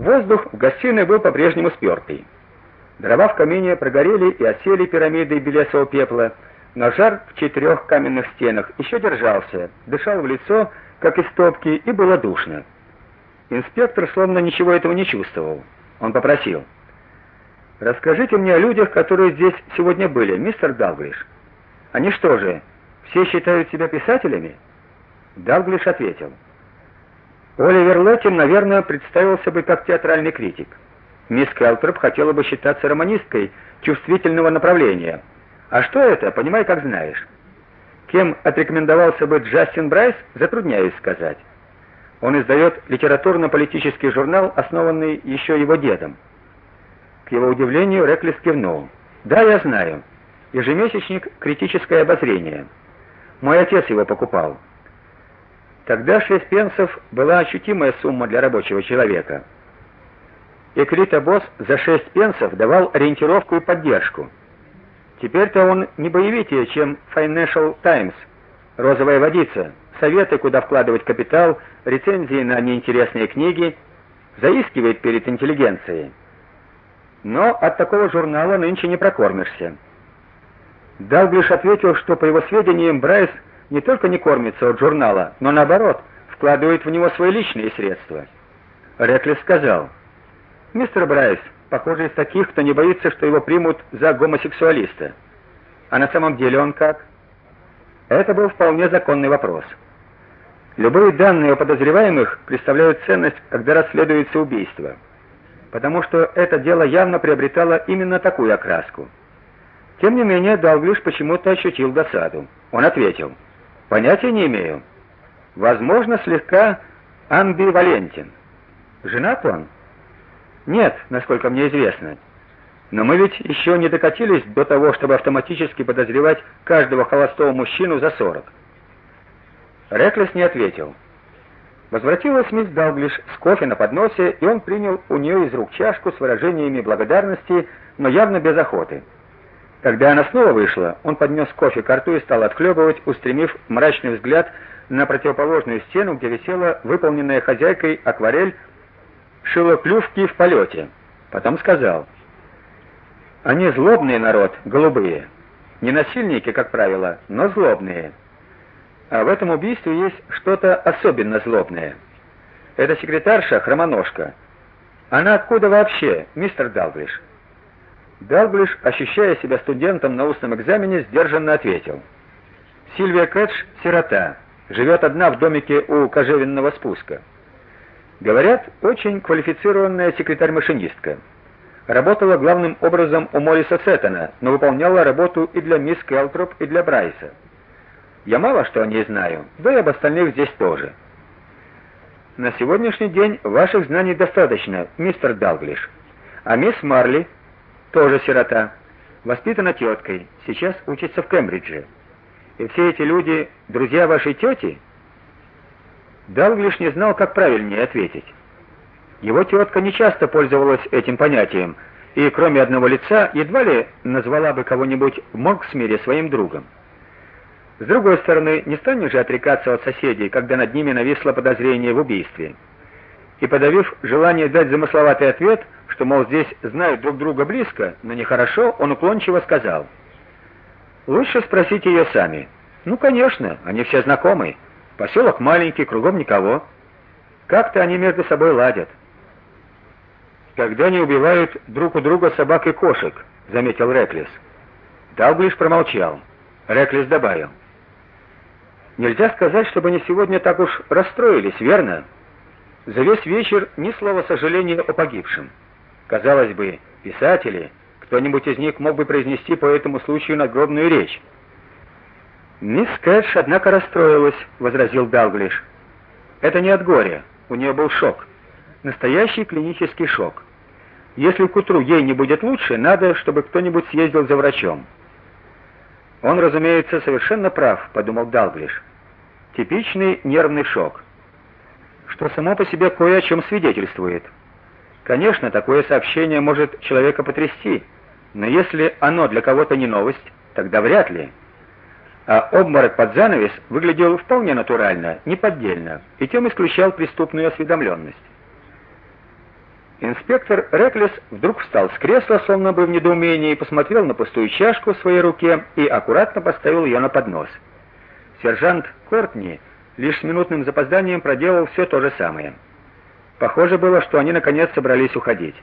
Воздух в гостиной был по-прежнему спёртый. Дрова в камине прогорели и осели пирамидой белесого пепла, но жар в четырех каменных стенах еще держался, дышал в лицо, как из топки, и было душно. Инспектор словно ничего этого не чувствовал. Он попросил: "Расскажите мне о людях, которые здесь сегодня были, мистер Далглиш. Они что же, все считают себя писателями?" Далглиш ответил: Оливер Леттин, наверное, представился бы как театральный критик. Мисс Келтроп хотела бы считаться романисткой чувствительного направления. А что это, понимай, как знаешь. Кем отрекомендовался бы Джастин Брайс, затрудняюсь сказать. Он издает литературно-политический журнал, основанный еще его дедом. К его удивлению, Реклис кивнул. Да, я знаю. Ежемесячник Критическое обозрение. Мой отец его покупал. Тогда 6 пенсов была ощутимая сумма для рабочего человека. Экрита Босс за 6 пенсов давал ориентировку и поддержку. Теперь-то он не боевитее, чем Financial Times. Розовая водица, советы, куда вкладывать капитал, рецензии на неинтересные книги, заискивает перед интеллигенцией. Но от такого журнала нынче не прокормишься. Далглиш ответил, что по его сведениям Брайс не только не кормится от журнала, но наоборот, вкладывает в него свои личные средства. Реклис сказал: "Мистер Брайс, похоже, из таких, кто не боится, что его примут за гомосексуалиста. А на самом деле он как?" Это был вполне законный вопрос. Любые данные о подозреваемых представляют ценность, когда расследуется убийство, потому что это дело явно приобретало именно такую окраску. Тем не менее, Далглиш почему-то ощутил досаду. Он ответил: "Понятия не имею. Возможно, слегка амбивалентен. Женат он? Нет, насколько мне известно. Но мы ведь еще не докатились до того, чтобы автоматически подозревать каждого холостого мужчину за 40. Реклес не ответил. Возвратилась мисс Далглиш с кофе на подносе, и он принял у нее из рук чашку с выражениями благодарности, но явно без охоты. Когда она снова вышла, он поднес кофе к рту и стал отхлебывать, устремив мрачный взгляд на противоположную стену, где висела выполненная хозяйкой акварель шилоклювки в полете. Потом сказал: они злобный народ, голубые. Не насильники, как правило, но злобные. А в этом убийстве есть что-то особенно злобное. Это секретарша Хромоножка. Она откуда вообще, мистер Далглиш? Далглиш, ощущая себя студентом на устном экзамене, сдержанно ответил: Сильвия Кэтч сирота, живет одна в домике у кожевенного спуска. Говорят, очень квалифицированная секретарь-машинистка. Работала главным образом у Мориса Сеттона, но выполняла работу и для мисс Келтроп, и для Брайса. Я мало что о ней знаю, да и об остальных здесь тоже. На сегодняшний день ваших знаний достаточно, мистер Далглиш. А мисс Марли тоже сирота, воспитана теткой, сейчас учится в Кембридже. И все эти люди друзья вашей тети?» Далглиш не знал, как правильнее ответить. Его тетка не часто пользовалась этим понятием, и кроме одного лица едва ли назвала бы кого-нибудь в Моксмире своим другом. С другой стороны, не станешь же отрекаться от соседей, когда над ними нависло подозрение в убийстве. И подавив желание дать замысловатый ответ, что мол здесь знают друг друга близко, но нехорошо, он уклончиво сказал: "Лучше спросите ее сами". "Ну, конечно, они все знакомы. Поселок маленький, кругом никого. Как-то они между собой ладят" когда они убивают друг у друга собак и кошек, заметил Реклис. Далглиш промолчал. Реклис добавил: Нельзя сказать, чтобы они сегодня так уж расстроились, верно? За весь вечер ни слова сожаления о погибшем. Казалось бы, писатели, кто-нибудь из них мог бы произнести по этому случаю надгробную речь. Мисс Кэтч однако расстроилась, возразил Далглиш. Это не от горя, у нее был шок. Настоящий клинический шок. Если к утру ей не будет лучше, надо, чтобы кто-нибудь съездил за врачом. Он, разумеется, совершенно прав, подумал Далглиш. Типичный нервный шок, что само по себе кое о чем свидетельствует. Конечно, такое сообщение может человека потрясти, но если оно для кого-то не новость, тогда вряд ли. А обморок под занавес выглядел вполне натурально, неподдельно, и тем исключал преступную осведомленность. Инспектор Реклес вдруг встал с кресла, словно бы в недоумении, посмотрел на пустую чашку в своей руке и аккуратно поставил ее на поднос. Сержант Кортни лишь с минутным запозданием проделал все то же самое. Похоже было, что они наконец собрались уходить.